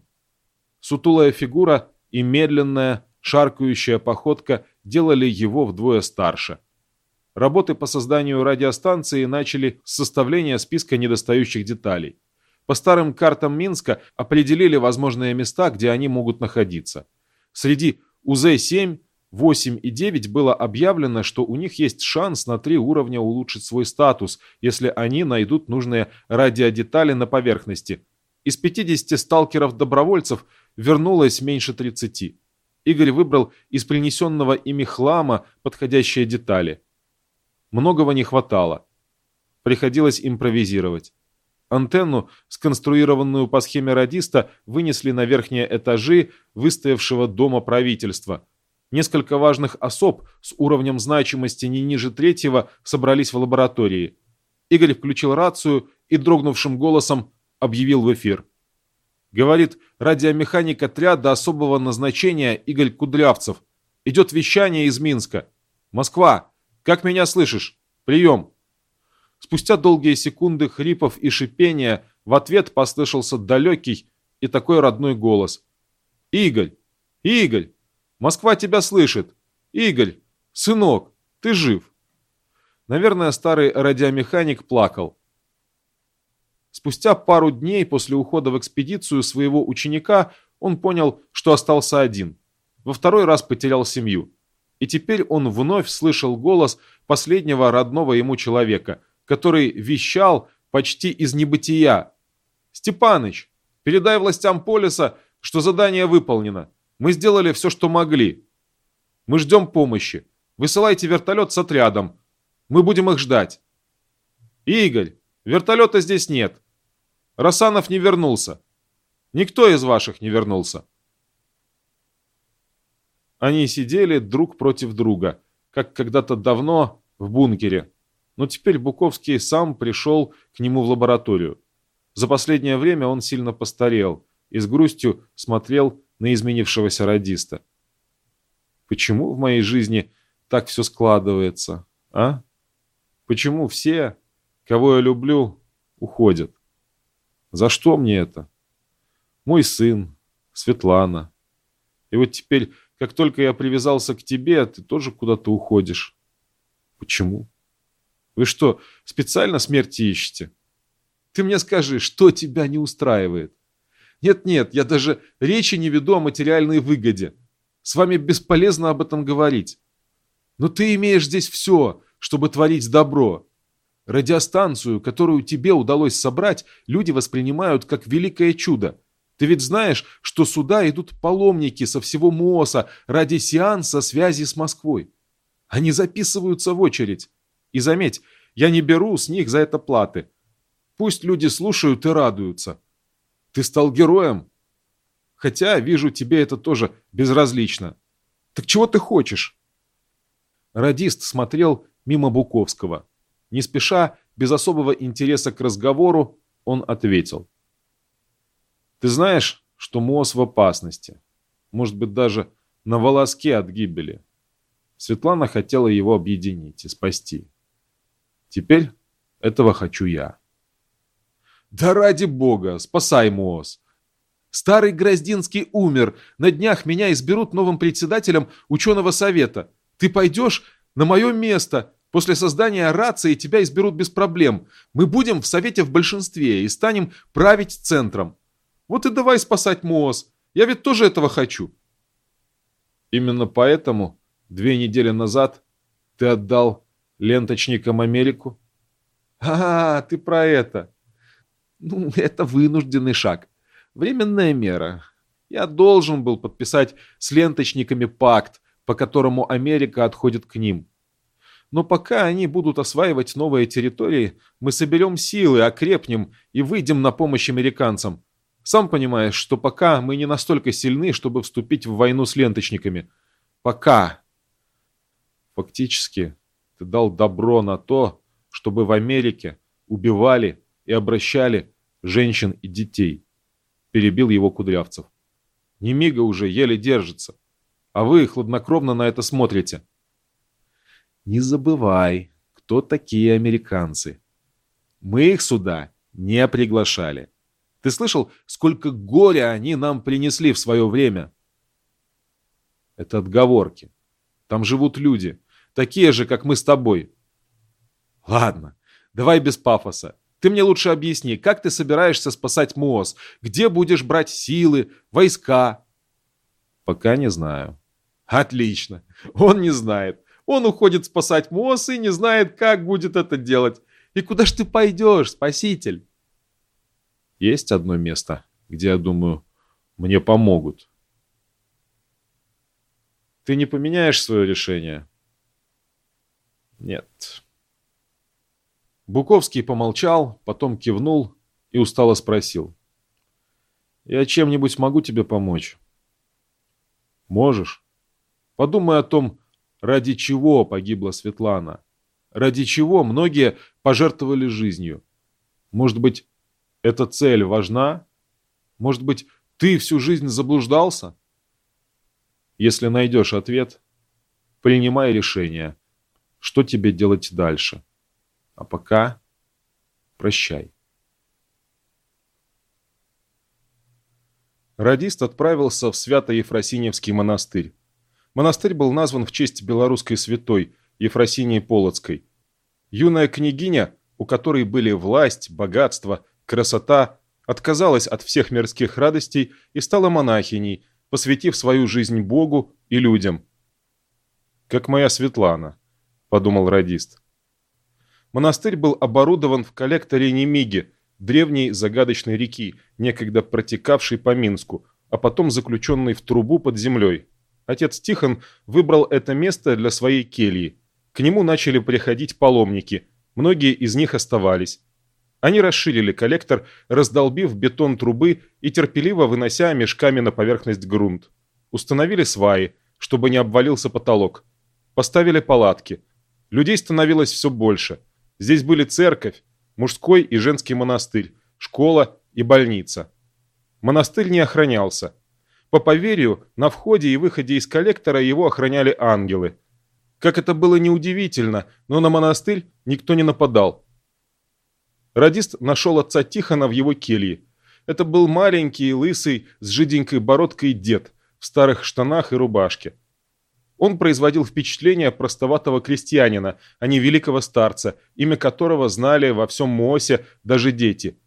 Сутулая фигура и медленная, шаркающая походка делали его вдвое старше. Работы по созданию радиостанции начали с составления списка недостающих деталей. По старым картам Минска определили возможные места, где они могут находиться. Среди УЗ-7, 8 и 9 было объявлено, что у них есть шанс на три уровня улучшить свой статус, если они найдут нужные радиодетали на поверхности. Из 50 сталкеров-добровольцев вернулось меньше 30. Игорь выбрал из принесенного ими хлама подходящие детали. Многого не хватало. Приходилось импровизировать. Антенну, сконструированную по схеме радиста, вынесли на верхние этажи выстоявшего дома правительства. Несколько важных особ с уровнем значимости не ниже третьего собрались в лаборатории. Игорь включил рацию и дрогнувшим голосом объявил в эфир. Говорит радиомеханик отряда особого назначения Игорь Кудрявцев. Идет вещание из Минска. Москва, как меня слышишь? Прием!» Спустя долгие секунды хрипов и шипения в ответ послышался далекий и такой родной голос. «Игорь! Игорь! Москва тебя слышит! Игорь! Сынок! Ты жив!» Наверное, старый радиомеханик плакал. Спустя пару дней после ухода в экспедицию своего ученика он понял, что остался один. Во второй раз потерял семью и теперь он вновь слышал голос последнего родного ему человека, который вещал почти из небытия. «Степаныч, передай властям полиса, что задание выполнено. Мы сделали все, что могли. Мы ждем помощи. Высылайте вертолет с отрядом. Мы будем их ждать». «Игорь, вертолета здесь нет. Расанов не вернулся. Никто из ваших не вернулся». Они сидели друг против друга, как когда-то давно в бункере. Но теперь Буковский сам пришел к нему в лабораторию. За последнее время он сильно постарел и с грустью смотрел на изменившегося радиста. Почему в моей жизни так все складывается, а? Почему все, кого я люблю, уходят? За что мне это? Мой сын, Светлана. И вот теперь как только я привязался к тебе, ты тоже куда-то уходишь. Почему? Вы что, специально смерти ищете? Ты мне скажи, что тебя не устраивает? Нет-нет, я даже речи не веду о материальной выгоде. С вами бесполезно об этом говорить. Но ты имеешь здесь все, чтобы творить добро. Радиостанцию, которую тебе удалось собрать, люди воспринимают как великое чудо. Ты ведь знаешь, что сюда идут паломники со всего МООСа ради сеанса связи с Москвой. Они записываются в очередь. И заметь, я не беру с них за это платы. Пусть люди слушают и радуются. Ты стал героем. Хотя, вижу, тебе это тоже безразлично. Так чего ты хочешь? Радист смотрел мимо Буковского. Не спеша, без особого интереса к разговору, он ответил. Ты знаешь, что Моос в опасности. Может быть, даже на волоске от гибели. Светлана хотела его объединить и спасти. Теперь этого хочу я. Да ради бога, спасай Моос. Старый Гроздинский умер. На днях меня изберут новым председателем ученого совета. Ты пойдешь на мое место. После создания рации тебя изберут без проблем. Мы будем в совете в большинстве и станем править центром. Вот и давай спасать МООС. Я ведь тоже этого хочу. Именно поэтому две недели назад ты отдал ленточникам Америку? А, ты про это. Ну, это вынужденный шаг. Временная мера. Я должен был подписать с ленточниками пакт, по которому Америка отходит к ним. Но пока они будут осваивать новые территории, мы соберем силы, окрепнем и выйдем на помощь американцам. Сам понимаешь, что пока мы не настолько сильны, чтобы вступить в войну с ленточниками. Пока. Фактически, ты дал добро на то, чтобы в Америке убивали и обращали женщин и детей», — перебил его Кудрявцев. «Немига уже еле держится, а вы хладнокровно на это смотрите». «Не забывай, кто такие американцы. Мы их сюда не приглашали. Ты слышал, сколько горя они нам принесли в свое время?» «Это отговорки. Там живут люди, такие же, как мы с тобой». «Ладно, давай без пафоса. Ты мне лучше объясни, как ты собираешься спасать МООС? Где будешь брать силы, войска?» «Пока не знаю». «Отлично. Он не знает. Он уходит спасать МООС и не знает, как будет это делать. И куда ж ты пойдешь, спаситель?» Есть одно место, где, я думаю, мне помогут. Ты не поменяешь свое решение? Нет. Буковский помолчал, потом кивнул и устало спросил. «Я чем-нибудь могу тебе помочь?» «Можешь. Подумай о том, ради чего погибла Светлана. Ради чего многие пожертвовали жизнью. Может быть, эта цель важна? Может быть, ты всю жизнь заблуждался? Если найдешь ответ, принимай решение, что тебе делать дальше. А пока прощай. Радист отправился в Свято-Ефросиньевский монастырь. Монастырь был назван в честь белорусской святой Ефросинии Полоцкой. Юная княгиня, у которой были власть, богатство, красота, отказалась от всех мирских радостей и стала монахиней, посвятив свою жизнь Богу и людям. «Как моя Светлана», — подумал радист. Монастырь был оборудован в коллекторе Немиги, древней загадочной реки, некогда протекавшей по Минску, а потом заключенной в трубу под землей. Отец Тихон выбрал это место для своей кельи. К нему начали приходить паломники, многие из них оставались. Они расширили коллектор, раздолбив бетон трубы и терпеливо вынося мешками на поверхность грунт. Установили сваи, чтобы не обвалился потолок. Поставили палатки. Людей становилось все больше – Здесь были церковь, мужской и женский монастырь, школа и больница. Монастырь не охранялся. По поверью, на входе и выходе из коллектора его охраняли ангелы. Как это было неудивительно, но на монастырь никто не нападал. Радист нашел отца Тихона в его келье. Это был маленький, лысый, с жиденькой бородкой дед в старых штанах и рубашке. Он производил впечатление простоватого крестьянина, а не великого старца, имя которого знали во всем Моосе даже дети.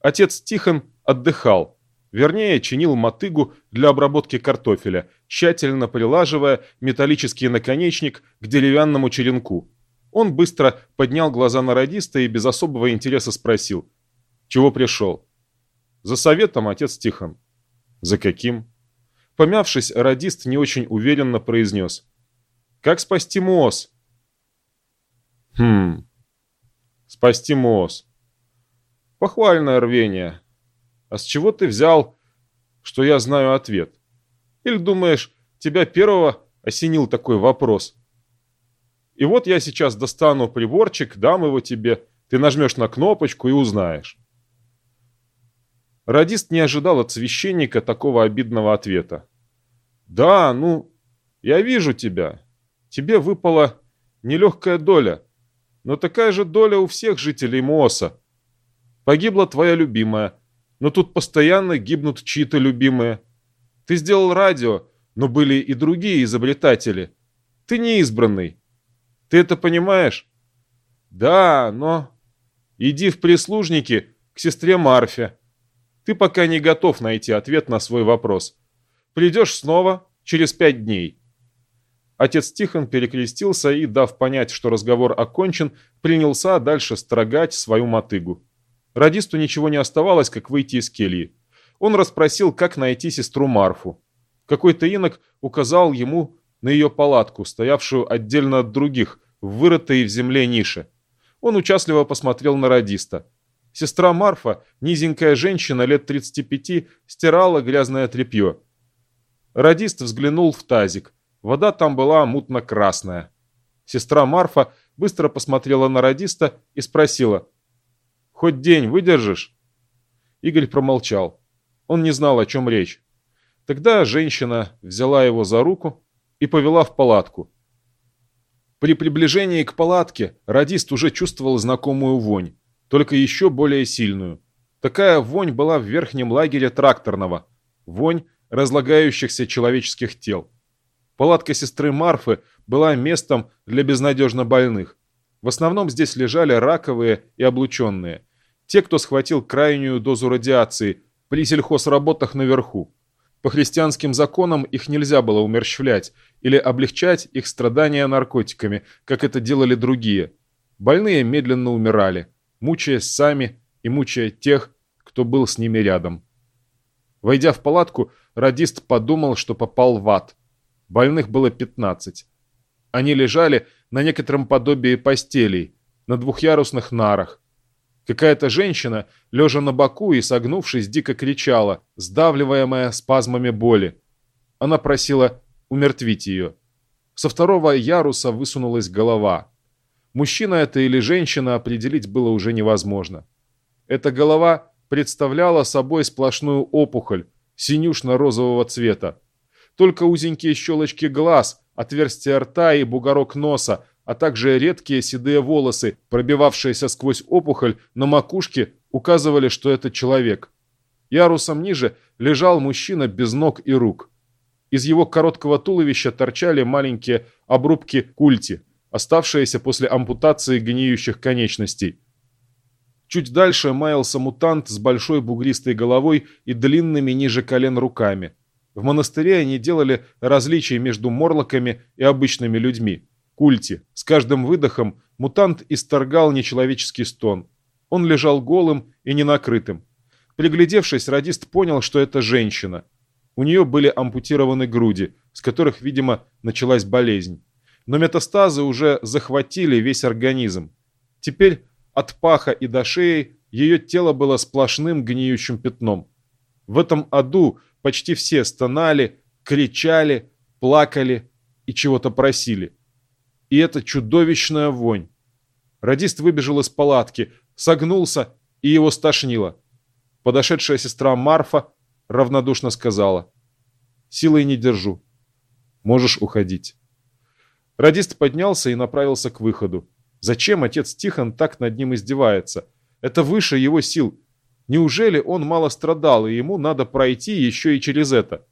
Отец Тихон отдыхал, вернее, чинил мотыгу для обработки картофеля, тщательно прилаживая металлический наконечник к деревянному черенку. Он быстро поднял глаза на радиста и без особого интереса спросил, чего пришел. «За советом, отец Тихон». «За каким?» Помявшись, радист не очень уверенно произнес. «Как спасти МООС?» «Хм... Спасти МООС. Похвальное рвение. А с чего ты взял, что я знаю ответ? Или думаешь, тебя первого осенил такой вопрос? И вот я сейчас достану приборчик, дам его тебе, ты нажмешь на кнопочку и узнаешь». Радист не ожидал от священника такого обидного ответа. «Да, ну, я вижу тебя. Тебе выпала нелегкая доля, но такая же доля у всех жителей Мооса. Погибла твоя любимая, но тут постоянно гибнут чьи-то любимые. Ты сделал радио, но были и другие изобретатели. Ты не избранный. Ты это понимаешь? Да, но... Иди в прислужники к сестре Марфе. Ты пока не готов найти ответ на свой вопрос. Придешь снова через пять дней. Отец Тихон перекрестился и, дав понять, что разговор окончен, принялся дальше строгать свою мотыгу. Радисту ничего не оставалось, как выйти из кельи. Он расспросил, как найти сестру Марфу. Какой-то инок указал ему на ее палатку, стоявшую отдельно от других, вырытой в земле нише. Он участливо посмотрел на радиста. Сестра Марфа, низенькая женщина лет 35, стирала грязное тряпье. Радист взглянул в тазик. Вода там была мутно-красная. Сестра Марфа быстро посмотрела на радиста и спросила. «Хоть день выдержишь?» Игорь промолчал. Он не знал, о чем речь. Тогда женщина взяла его за руку и повела в палатку. При приближении к палатке радист уже чувствовал знакомую вонь, только еще более сильную. Такая вонь была в верхнем лагере тракторного. Вонь разлагающихся человеческих тел. Палатка сестры Марфы была местом для безнадежно больных. В основном здесь лежали раковые и облученные. Те, кто схватил крайнюю дозу радиации при сельхозработах наверху. По христианским законам их нельзя было умерщвлять или облегчать их страдания наркотиками, как это делали другие. Больные медленно умирали, мучаясь сами и мучая тех, кто был с ними рядом. Войдя в палатку, радист подумал, что попал в ад. Больных было 15. Они лежали на некотором подобии постелей, на двухъярусных нарах. Какая-то женщина, лежа на боку и согнувшись, дико кричала, сдавливаемая спазмами боли. Она просила умертвить ее. Со второго яруса высунулась голова. Мужчина это или женщина определить было уже невозможно. Эта голова представляла собой сплошную опухоль, синюшно-розового цвета. Только узенькие щелочки глаз, отверстие рта и бугорок носа, а также редкие седые волосы, пробивавшиеся сквозь опухоль на макушке, указывали, что это человек. Ярусом ниже лежал мужчина без ног и рук. Из его короткого туловища торчали маленькие обрубки культи, оставшиеся после ампутации гниющих конечностей. Чуть дальше маялся мутант с большой бугристой головой и длинными ниже колен руками. В монастыре они делали различия между морлоками и обычными людьми. Культи. С каждым выдохом мутант исторгал нечеловеческий стон. Он лежал голым и ненакрытым. Приглядевшись, радист понял, что это женщина. У нее были ампутированы груди, с которых, видимо, началась болезнь. Но метастазы уже захватили весь организм. Теперь от паха и до шеи ее тело было сплошным гниющим пятном. В этом аду почти все стонали, кричали, плакали и чего-то просили. И это чудовищная вонь. Радист выбежал из палатки, согнулся, и его стошнило. Подошедшая сестра Марфа равнодушно сказала. «Силой не держу. Можешь уходить». Радист поднялся и направился к выходу. Зачем отец Тихон так над ним издевается? Это выше его сил. Неужели он мало страдал, и ему надо пройти еще и через это?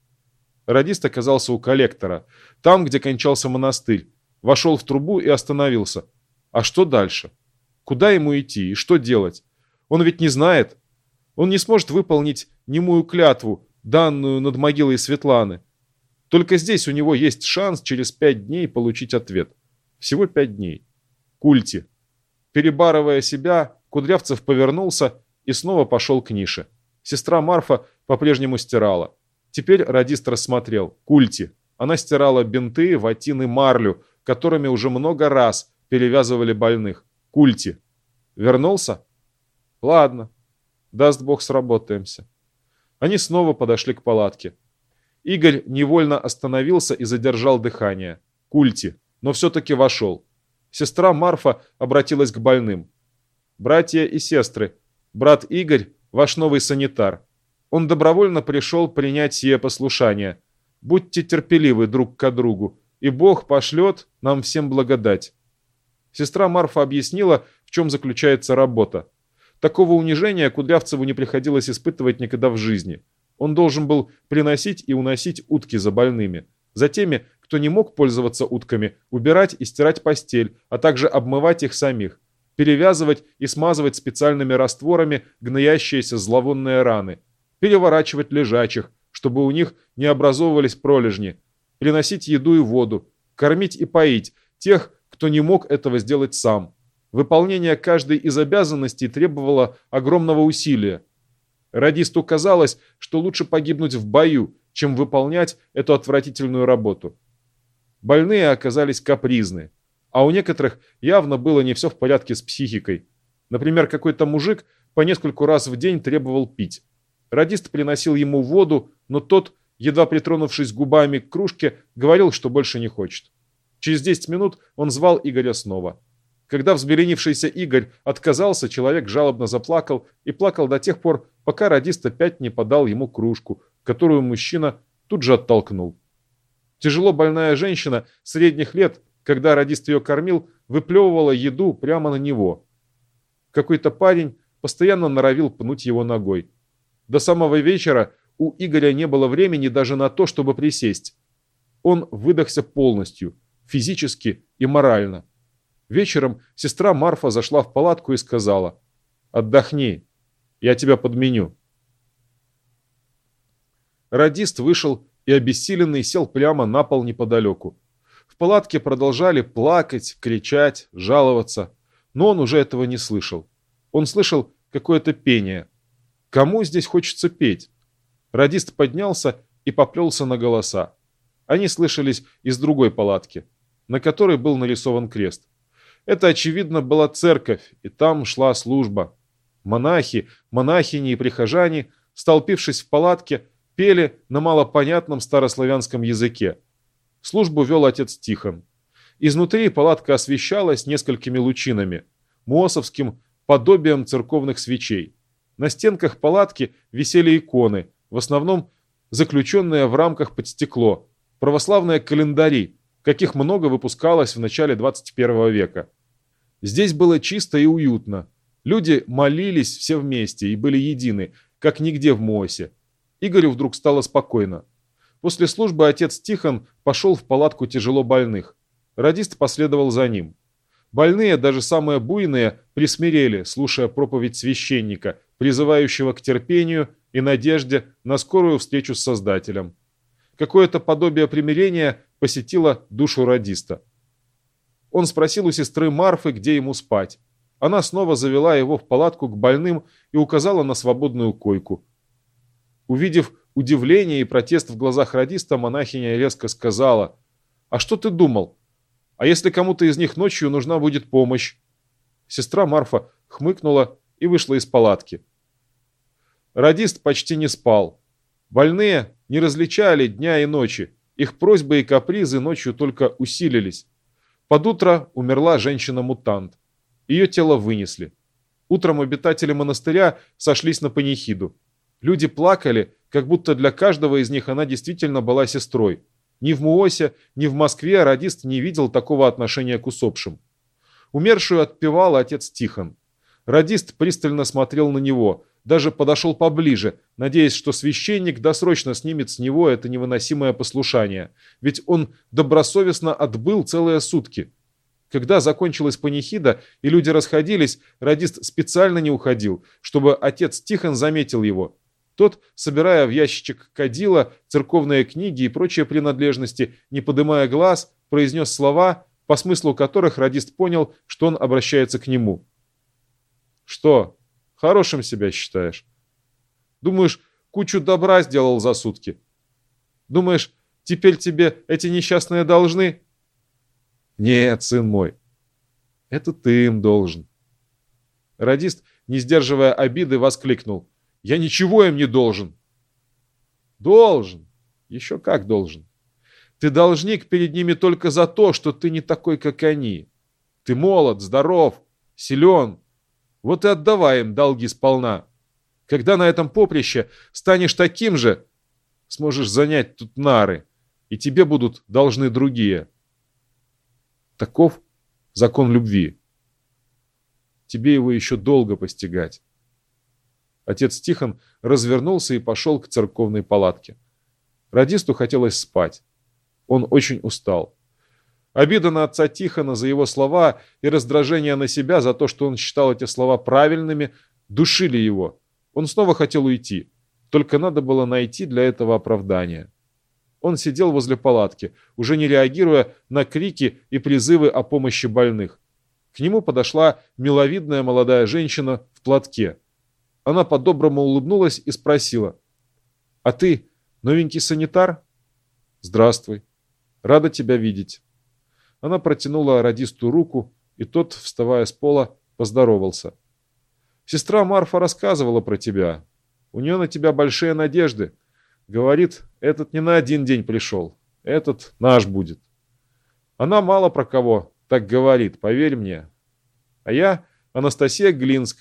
Радист оказался у коллектора, там, где кончался монастырь. Вошел в трубу и остановился. А что дальше? Куда ему идти и что делать? Он ведь не знает. Он не сможет выполнить немую клятву, данную над могилой Светланы. Только здесь у него есть шанс через пять дней получить ответ. Всего пять дней культе. Перебарывая себя, Кудрявцев повернулся и снова пошел к нише. Сестра Марфа по-прежнему стирала. Теперь радист рассмотрел. Культи. Она стирала бинты, ватины, марлю, которыми уже много раз перевязывали больных. Культи. Вернулся? Ладно. Даст бог, сработаемся. Они снова подошли к палатке. Игорь невольно остановился и задержал дыхание. Культи. Но все-таки вошел. Сестра Марфа обратилась к больным. «Братья и сестры, брат Игорь – ваш новый санитар. Он добровольно пришел принять сие послушание. Будьте терпеливы друг к другу, и Бог пошлет нам всем благодать». Сестра Марфа объяснила, в чем заключается работа. Такого унижения Кудрявцеву не приходилось испытывать никогда в жизни. Он должен был приносить и уносить утки за больными, за теми, кто не мог пользоваться утками, убирать и стирать постель, а также обмывать их самих, перевязывать и смазывать специальными растворами гноящиеся зловонные раны, переворачивать лежачих, чтобы у них не образовывались пролежни, приносить еду и воду, кормить и поить тех, кто не мог этого сделать сам. Выполнение каждой из обязанностей требовало огромного усилия. Радисту казалось, что лучше погибнуть в бою, чем выполнять эту отвратительную работу. Больные оказались капризны, а у некоторых явно было не все в порядке с психикой. Например, какой-то мужик по нескольку раз в день требовал пить. Радист приносил ему воду, но тот, едва притронувшись губами к кружке, говорил, что больше не хочет. Через 10 минут он звал Игоря снова. Когда взбеленившийся Игорь отказался, человек жалобно заплакал и плакал до тех пор, пока радист опять не подал ему кружку, которую мужчина тут же оттолкнул. Тяжело больная женщина средних лет, когда радист ее кормил, выплевывала еду прямо на него. Какой-то парень постоянно норовил пнуть его ногой. До самого вечера у Игоря не было времени даже на то, чтобы присесть. Он выдохся полностью, физически и морально. Вечером сестра Марфа зашла в палатку и сказала «Отдохни, я тебя подменю». Радист вышел и обессиленный сел прямо на пол неподалеку. В палатке продолжали плакать, кричать, жаловаться, но он уже этого не слышал. Он слышал какое-то пение. Кому здесь хочется петь? Радист поднялся и поплелся на голоса. Они слышались из другой палатки, на которой был нарисован крест. Это, очевидно, была церковь, и там шла служба. Монахи, монахини и прихожане, столпившись в палатке, пели на малопонятном старославянском языке. Службу вел отец Тихон. Изнутри палатка освещалась несколькими лучинами, мосовским подобием церковных свечей. На стенках палатки висели иконы, в основном заключенные в рамках под стекло, православные календари, каких много выпускалось в начале 21 века. Здесь было чисто и уютно. Люди молились все вместе и были едины, как нигде в Моосе. Игорю вдруг стало спокойно. После службы отец Тихон пошел в палатку тяжело больных. Радист последовал за ним. Больные, даже самые буйные, присмирели, слушая проповедь священника, призывающего к терпению и надежде на скорую встречу с Создателем. Какое-то подобие примирения посетило душу радиста. Он спросил у сестры Марфы, где ему спать. Она снова завела его в палатку к больным и указала на свободную койку. Увидев удивление и протест в глазах радиста, монахиня резко сказала, «А что ты думал? А если кому-то из них ночью нужна будет помощь?» Сестра Марфа хмыкнула и вышла из палатки. Радист почти не спал. Больные не различали дня и ночи. Их просьбы и капризы ночью только усилились. Под утро умерла женщина-мутант. Ее тело вынесли. Утром обитатели монастыря сошлись на панихиду. Люди плакали, как будто для каждого из них она действительно была сестрой. Ни в Муосе, ни в Москве радист не видел такого отношения к усопшим. Умершую отпевал отец Тихон. Радист пристально смотрел на него, даже подошел поближе, надеясь, что священник досрочно снимет с него это невыносимое послушание, ведь он добросовестно отбыл целые сутки. Когда закончилась панихида и люди расходились, радист специально не уходил, чтобы отец Тихон заметил его. Тот, собирая в ящичек кадила, церковные книги и прочие принадлежности, не подымая глаз, произнес слова, по смыслу которых радист понял, что он обращается к нему. «Что, Хорошим себя считаешь. Думаешь, кучу добра сделал за сутки. Думаешь, теперь тебе эти несчастные должны? Нет, сын мой, это ты им должен. Радист, не сдерживая обиды, воскликнул. Я ничего им не должен. Должен. Еще как должен. Ты должник перед ними только за то, что ты не такой, как они. Ты молод, здоров, силен, вот и отдавай им долги сполна. Когда на этом поприще станешь таким же, сможешь занять тут нары, и тебе будут должны другие. Таков закон любви. Тебе его еще долго постигать. Отец Тихон развернулся и пошел к церковной палатке. Радисту хотелось спать. Он очень устал. Обида на отца Тихона за его слова и раздражение на себя за то, что он считал эти слова правильными, душили его. Он снова хотел уйти. Только надо было найти для этого оправдание. Он сидел возле палатки, уже не реагируя на крики и призывы о помощи больных. К нему подошла миловидная молодая женщина в платке. Она по-доброму улыбнулась и спросила. «А ты новенький санитар?» «Здравствуй. Рада тебя видеть». Она протянула радисту руку, и тот, вставая с пола, поздоровался. «Сестра Марфа рассказывала про тебя. У нее на тебя большие надежды. Говорит, этот не на один день пришел. Этот наш будет. Она мало про кого так говорит, поверь мне. А я Анастасия Глинская.